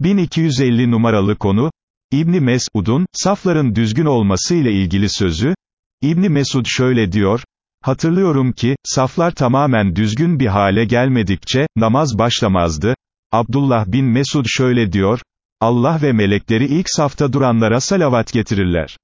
1250 numaralı konu, İbni Mesud'un, safların düzgün olması ile ilgili sözü, İbni Mesud şöyle diyor, hatırlıyorum ki, saflar tamamen düzgün bir hale gelmedikçe, namaz başlamazdı, Abdullah bin Mesud şöyle diyor, Allah ve melekleri ilk safta duranlara salavat getirirler.